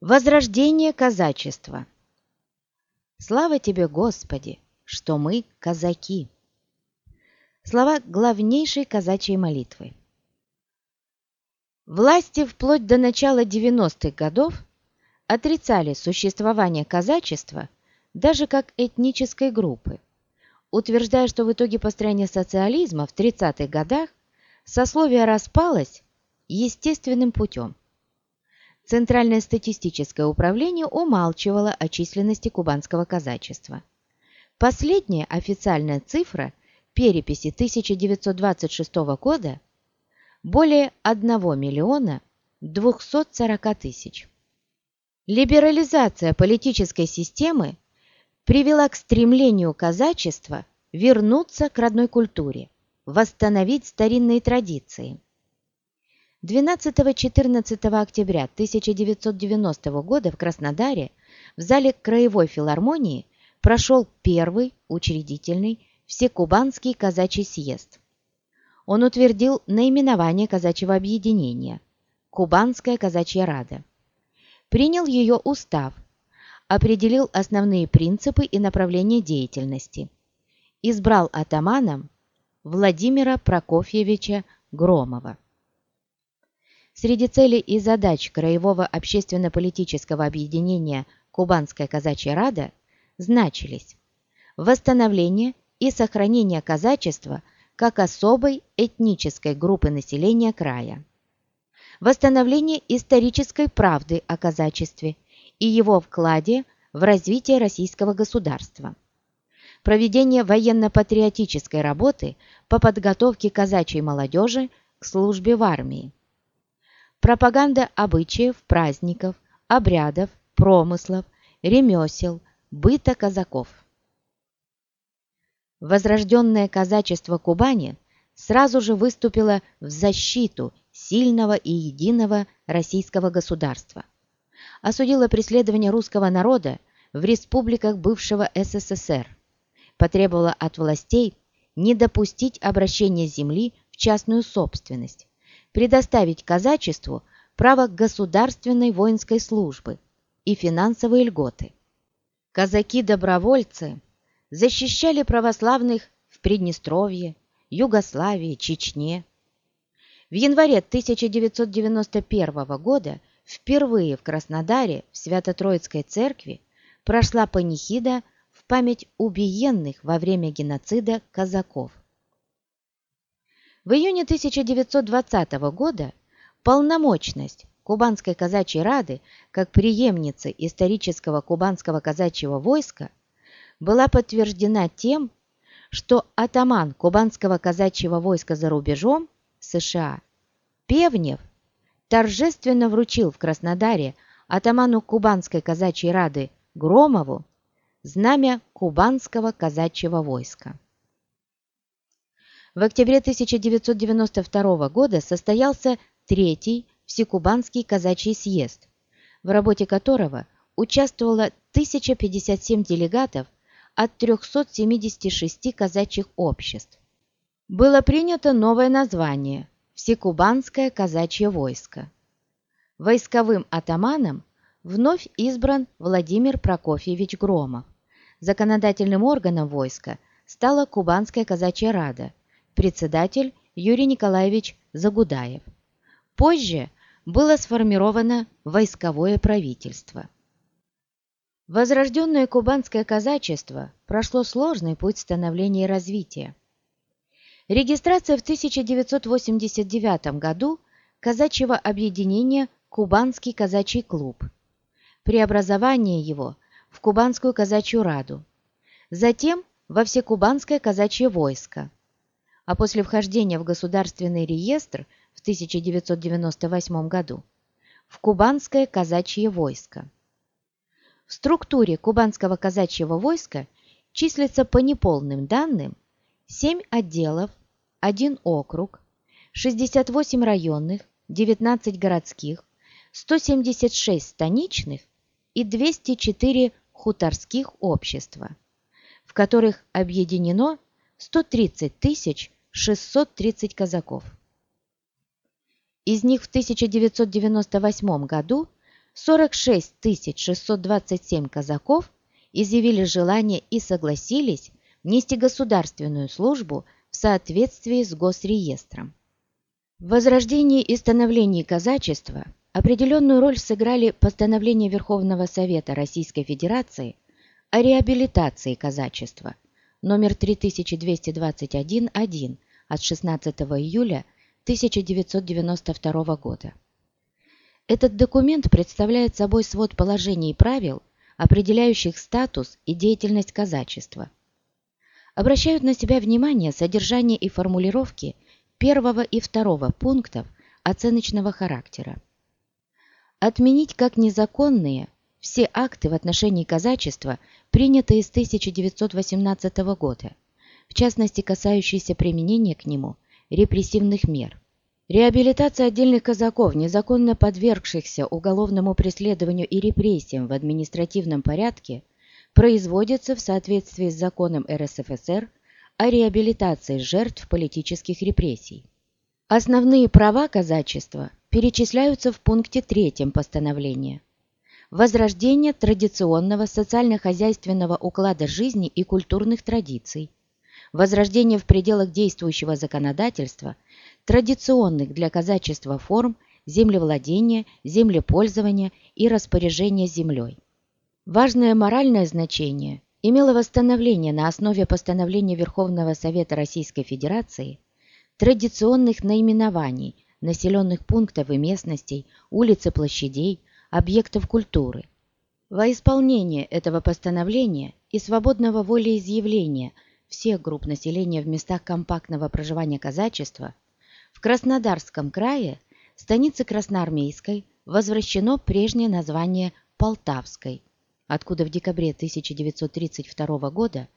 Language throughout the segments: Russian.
Возрождение казачества. Слава тебе, Господи, что мы казаки. Слова главнейшей казачьей молитвы. Власти вплоть до начала 90-х годов отрицали существование казачества даже как этнической группы, утверждая, что в итоге построения социализма в 30-х годах сословие распалось естественным путем. Центральное статистическое управление умалчивало о численности кубанского казачества. Последняя официальная цифра переписи 1926 года более 1 миллиона 240 тысяч. Либерализация политической системы привела к стремлению казачества вернуться к родной культуре, восстановить старинные традиции – 12-14 октября 1990 года в Краснодаре в зале Краевой филармонии прошел первый учредительный Всекубанский казачий съезд. Он утвердил наименование казачьего объединения – Кубанская казачья рада. Принял ее устав, определил основные принципы и направления деятельности. Избрал атаманом Владимира Прокофьевича Громова. Среди целей и задач Краевого общественно-политического объединения «Кубанская казачья рада» значились восстановление и сохранение казачества как особой этнической группы населения края, восстановление исторической правды о казачестве и его вкладе в развитие российского государства, проведение военно-патриотической работы по подготовке казачьей молодежи к службе в армии, пропаганда обычаев, праздников, обрядов, промыслов, ремесел, быта казаков. Возрожденное казачество Кубани сразу же выступило в защиту сильного и единого российского государства. Осудило преследование русского народа в республиках бывшего СССР. Потребовало от властей не допустить обращения земли в частную собственность, предоставить казачеству право государственной воинской службы и финансовые льготы. Казаки-добровольцы защищали православных в Приднестровье, Югославии, Чечне. В январе 1991 года впервые в Краснодаре в Свято-Троицкой церкви прошла панихида в память убиенных во время геноцида казаков. В июне 1920 года полномочность Кубанской казачьей рады как преемницы исторического кубанского казачьего войска была подтверждена тем, что атаман кубанского казачьего войска за рубежом США Певнев торжественно вручил в Краснодаре атаману Кубанской казачьей рады Громову знамя Кубанского казачьего войска. В октябре 1992 года состоялся Третий Всекубанский казачий съезд, в работе которого участвовало 1057 делегатов от 376 казачьих обществ. Было принято новое название – Всекубанское казачье войско. Войсковым атаманом вновь избран Владимир Прокофьевич Громов. Законодательным органом войска стала Кубанская казачья рада – председатель Юрий Николаевич Загудаев. Позже было сформировано войсковое правительство. Возрожденное кубанское казачество прошло сложный путь становления и развития. Регистрация в 1989 году казачьего объединения «Кубанский казачий клуб», преобразование его в Кубанскую казачью раду, затем во Всекубанское казачье войско, а после вхождения в государственный реестр в 1998 году в Кубанское казачье войско. В структуре Кубанского казачьего войска числится по неполным данным 7 отделов, 1 округ, 68 районных, 19 городских, 176 станичных и 204 хуторских общества, в которых объединено 130 тысяч 630 казаков. Из них в 1998 году 46 627 казаков изъявили желание и согласились нести государственную службу в соответствии с госреестром. В возрождении и становлении казачества определенную роль сыграли постановления Верховного Совета Российской Федерации о реабилитации казачества номер 3221-1 от 16 июля 1992 года. Этот документ представляет собой свод положений и правил, определяющих статус и деятельность казачества. Обращают на себя внимание содержание и формулировки первого и второго пунктов оценочного характера. Отменить как незаконные все акты в отношении казачества, принятые с 1918 года, в частности касающиеся применения к нему репрессивных мер. Реабилитация отдельных казаков, незаконно подвергшихся уголовному преследованию и репрессиям в административном порядке, производится в соответствии с законом РСФСР о реабилитации жертв политических репрессий. Основные права казачества перечисляются в пункте 3 постановления. Возрождение традиционного социально-хозяйственного уклада жизни и культурных традиций. Возрождение в пределах действующего законодательства – традиционных для казачества форм землевладения, землепользования и распоряжения землей. Важное моральное значение имело восстановление на основе постановления Верховного Совета Российской Федерации традиционных наименований населенных пунктов и местностей, улиц и площадей, объектов культуры. Во исполнение этого постановления и свободного волеизъявления всех групп населения в местах компактного проживания казачества – в Краснодарском крае, станице Красноармейской, возвращено прежнее название Полтавской, откуда в декабре 1932 года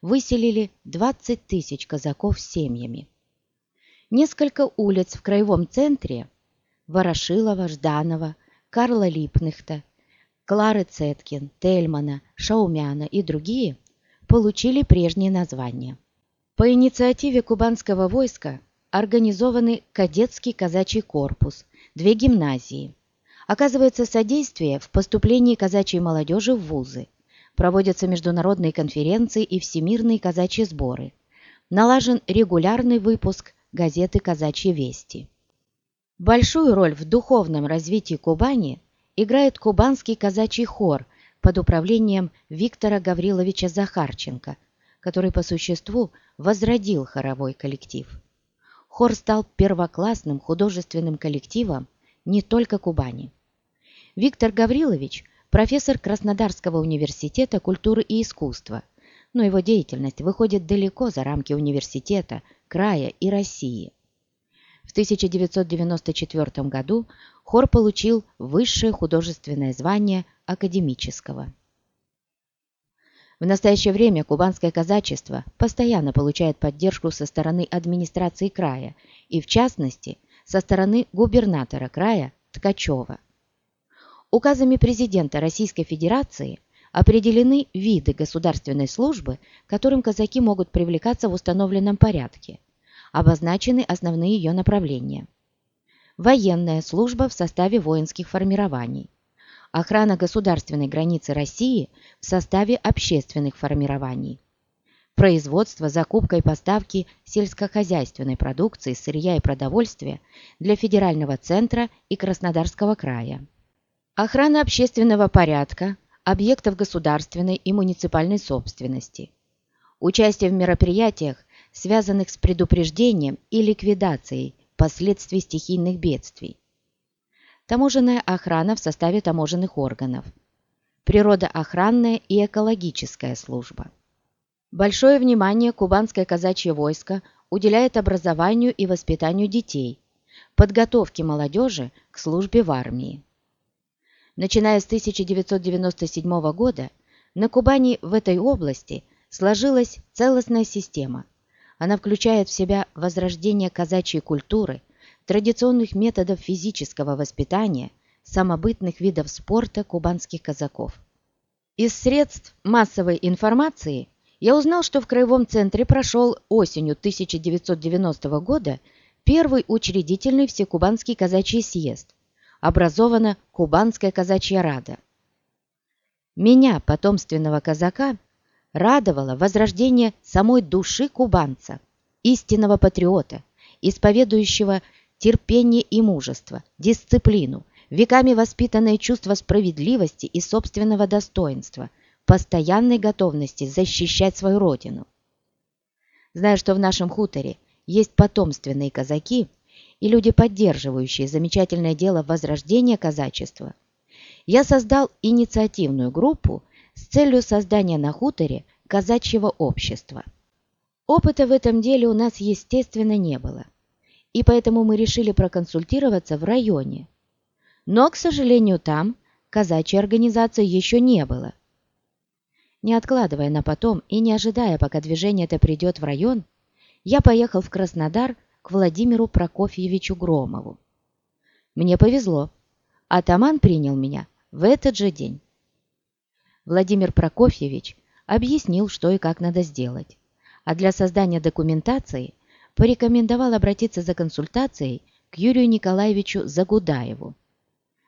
выселили 20 тысяч казаков с семьями. Несколько улиц в краевом центре – Ворошилова, Жданова, Карла Липнехта, Клары Цеткин, Тельмана, Шаумяна и другие – получили прежние названия. По инициативе кубанского войска организованы кадетский казачий корпус, две гимназии. Оказывается содействие в поступлении казачьей молодежи в вузы. Проводятся международные конференции и всемирные казачьи сборы. Налажен регулярный выпуск газеты «Казачьи вести». Большую роль в духовном развитии Кубани играет кубанский казачий хор под управлением Виктора Гавриловича Захарченко, который по существу возродил хоровой коллектив. Хор стал первоклассным художественным коллективом не только Кубани. Виктор Гаврилович – профессор Краснодарского университета культуры и искусства, но его деятельность выходит далеко за рамки университета, края и России. В 1994 году хор получил высшее художественное звание академического. В настоящее время кубанское казачество постоянно получает поддержку со стороны администрации края и, в частности, со стороны губернатора края Ткачева. Указами президента Российской Федерации определены виды государственной службы, которым казаки могут привлекаться в установленном порядке. Обозначены основные ее направления. Военная служба в составе воинских формирований – охрана государственной границы России в составе общественных формирований, производство, закупка и поставки сельскохозяйственной продукции, сырья и продовольствия для Федерального центра и Краснодарского края, охрана общественного порядка, объектов государственной и муниципальной собственности, участие в мероприятиях, связанных с предупреждением и ликвидацией последствий стихийных бедствий, таможенная охрана в составе таможенных органов, природоохранная и экологическая служба. Большое внимание кубанское казачье войско уделяет образованию и воспитанию детей, подготовке молодежи к службе в армии. Начиная с 1997 года на Кубани в этой области сложилась целостная система. Она включает в себя возрождение казачьей культуры, традиционных методов физического воспитания, самобытных видов спорта кубанских казаков. Из средств массовой информации я узнал, что в Краевом центре прошел осенью 1990 года первый учредительный всекубанский казачий съезд, образована Кубанская казачья рада. Меня, потомственного казака, радовало возрождение самой души кубанца, истинного патриота, исповедующего терпение и мужество, дисциплину, веками воспитанное чувство справедливости и собственного достоинства, постоянной готовности защищать свою родину. Зная, что в нашем хуторе есть потомственные казаки и люди, поддерживающие замечательное дело возрождения казачества, я создал инициативную группу с целью создания на хуторе казачьего общества. Опыта в этом деле у нас, естественно, не было, и поэтому мы решили проконсультироваться в районе. Но, к сожалению, там казачьей организации еще не было. Не откладывая на потом и не ожидая, пока движение это придет в район, я поехал в Краснодар к Владимиру Прокофьевичу Громову. Мне повезло. Атаман принял меня в этот же день. Владимир Прокофьевич объяснил, что и как надо сделать, а для создания документации порекомендовал обратиться за консультацией к Юрию Николаевичу Загудаеву.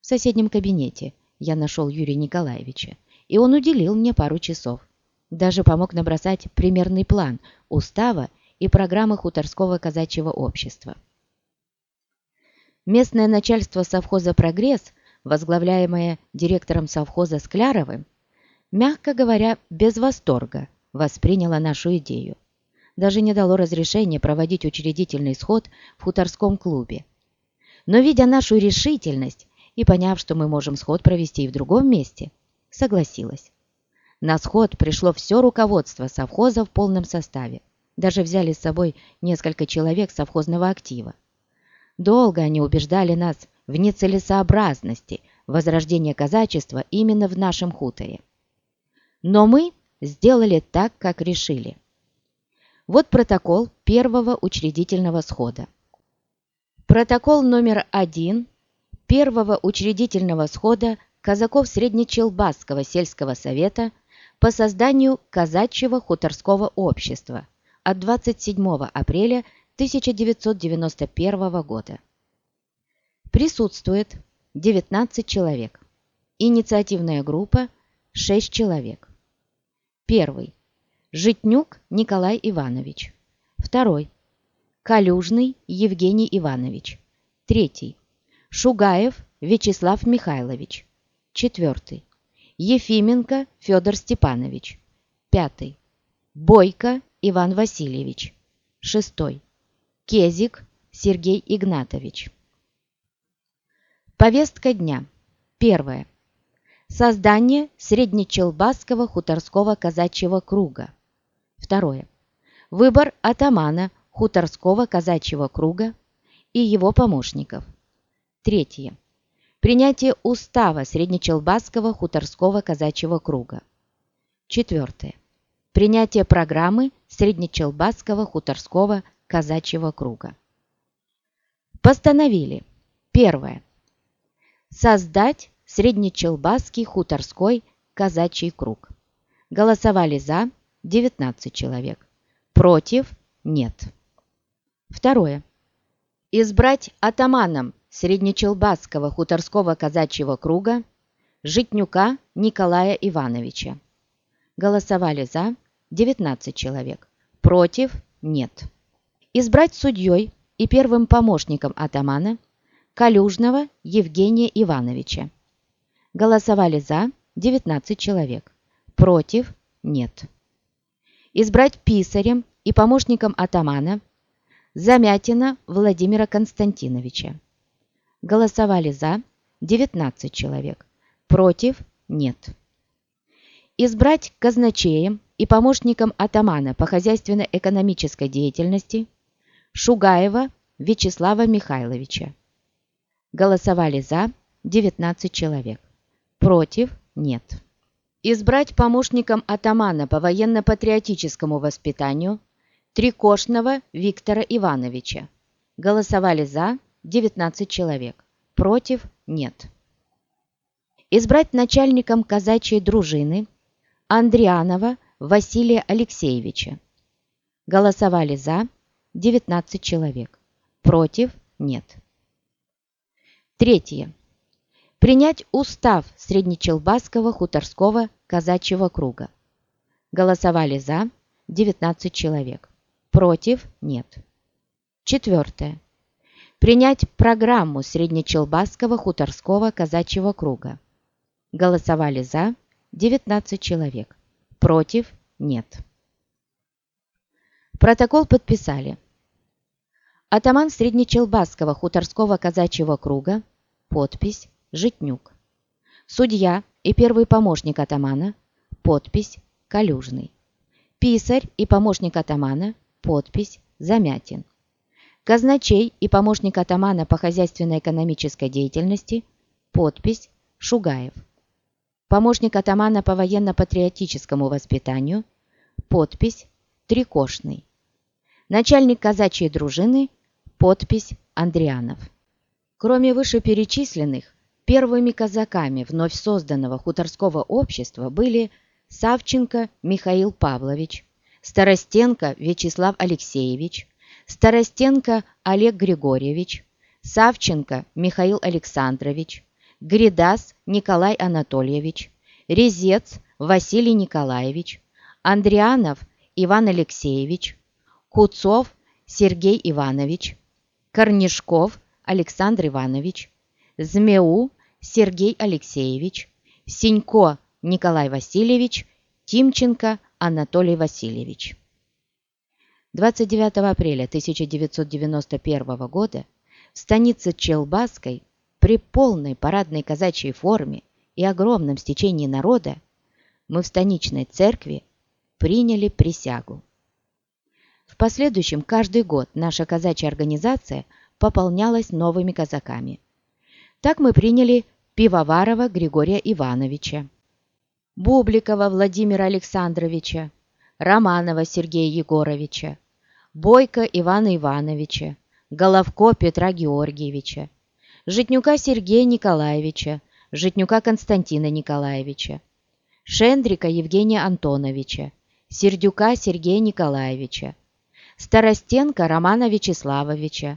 В соседнем кабинете я нашел Юрия Николаевича, и он уделил мне пару часов. Даже помог набросать примерный план устава и программы хуторского казачьего общества. Местное начальство совхоза «Прогресс», возглавляемое директором совхоза Скляровым, мягко говоря, без восторга восприняло нашу идею. Даже не дало разрешения проводить учредительный сход в хуторском клубе. Но, видя нашу решительность и поняв, что мы можем сход провести и в другом месте, согласилась. На сход пришло все руководство совхоза в полном составе. Даже взяли с собой несколько человек совхозного актива. Долго они убеждали нас в нецелесообразности возрождения казачества именно в нашем хуторе. Но мы сделали так, как решили. Вот протокол первого учредительного схода. Протокол номер один первого учредительного схода казаков Среднечелбасского сельского совета по созданию казачьего хуторского общества от 27 апреля 1991 года. Присутствует 19 человек. Инициативная группа 6 человек. Первый. Житнюк Николай Иванович. Второй. Калюжный Евгений Иванович. Третий. Шугаев Вячеслав Михайлович. Четвертый. Ефименко Федор Степанович. Пятый. Бойко Иван Васильевич. Шестой. Кезик Сергей Игнатович. Повестка дня. Первое. Создание Среднечелбасского хуторского казачьего круга. Второе. Выбор атамана хуторского казачьего круга и его помощников. Третье. Принятие устава Среднечелбасского хуторского казачьего круга. Четвертое. Принятие программы Среднечелбасского хуторского казачьего круга. Постановили. Первое. Создать Среднечелбасский хуторской казачий круг. Голосовали за 19 человек. Против – нет. Второе. Избрать атаманом Среднечелбасского хуторского казачьего круга Житнюка Николая Ивановича. Голосовали за 19 человек. Против – нет. Избрать судьей и первым помощником атамана Калюжного Евгения Ивановича. Голосовали за 19 человек. Против – нет. Избрать писарем и помощником атамана Замятина Владимира Константиновича. Голосовали за 19 человек. Против – нет. Избрать казначеем и помощником атамана по хозяйственно-экономической деятельности Шугаева Вячеслава Михайловича. Голосовали за 19 человек. Против – нет. Избрать помощником атамана по военно-патриотическому воспитанию Трикошного Виктора Ивановича. Голосовали за 19 человек. Против – нет. Избрать начальником казачьей дружины Андрианова Василия Алексеевича. Голосовали за 19 человек. Против – нет. Третье. Принять устав Среднечелбасского хуторского казачьего круга. Голосовали за 19 человек. Против нет. Четвертое. Принять программу Среднечелбасского хуторского казачьего круга. Голосовали за 19 человек. Против нет. Протокол подписали. Атаман Среднечелбасского хуторского казачьего круга. Подпись Житнюк. Судья и первый помощник атамана. Подпись Калюжный. Писарь и помощник атамана. Подпись Замятин. Казначей и помощник атамана по хозяйственно-экономической деятельности. Подпись Шугаев. Помощник атамана по военно-патриотическому воспитанию. Подпись Трикошный. Начальник казачьей дружины. Подпись Андрианов. Кроме вышеперечисленных, первыми казаками вновь созданного хуторского общества были Савченко Михаил Павлович, Старостенко Вячеслав Алексеевич, Старостенко Олег Григорьевич, Савченко Михаил Александрович, Гридас Николай Анатольевич, Резец Василий Николаевич, Андрианов Иван Алексеевич, Куцов Сергей Иванович, Корнишков Александр Иванович, Змеу Сергей Алексеевич, Синько Николай Васильевич, Тимченко Анатолий Васильевич. 29 апреля 1991 года в станице Челбаской при полной парадной казачьей форме и огромном стечении народа мы в станичной церкви приняли присягу. В последующем каждый год наша казачья организация пополнялась новыми казаками. Так мы приняли Пивоварова Григория Ивановича, Бубликова Владимира Александровича, Романова Сергея Егоровича, Бойко Ивана Ивановича, Головко Петра Георгиевича, Житнюка Сергея Николаевича, Житнюка Константина Николаевича, Шендрика Евгения Антоновича, Сердюка Сергея Николаевича, Старостенко Романа Вячеславовича,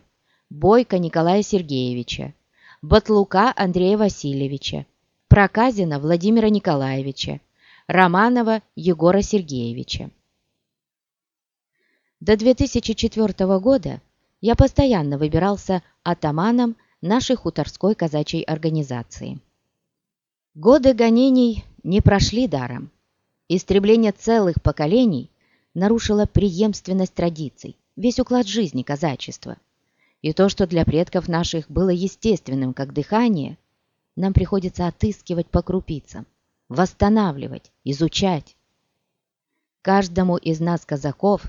Бойко Николая Сергеевича, Батлука Андрея Васильевича, Проказина Владимира Николаевича, Романова Егора Сергеевича. До 2004 года я постоянно выбирался атаманом нашей хуторской казачьей организации. Годы гонений не прошли даром. Истребление целых поколений нарушило преемственность традиций, весь уклад жизни казачества. И то, что для предков наших было естественным, как дыхание, нам приходится отыскивать по крупицам, восстанавливать, изучать. Каждому из нас, казаков,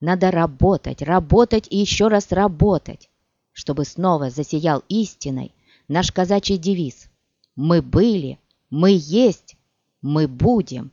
надо работать, работать и еще раз работать, чтобы снова засиял истиной наш казачий девиз «Мы были, мы есть, мы будем».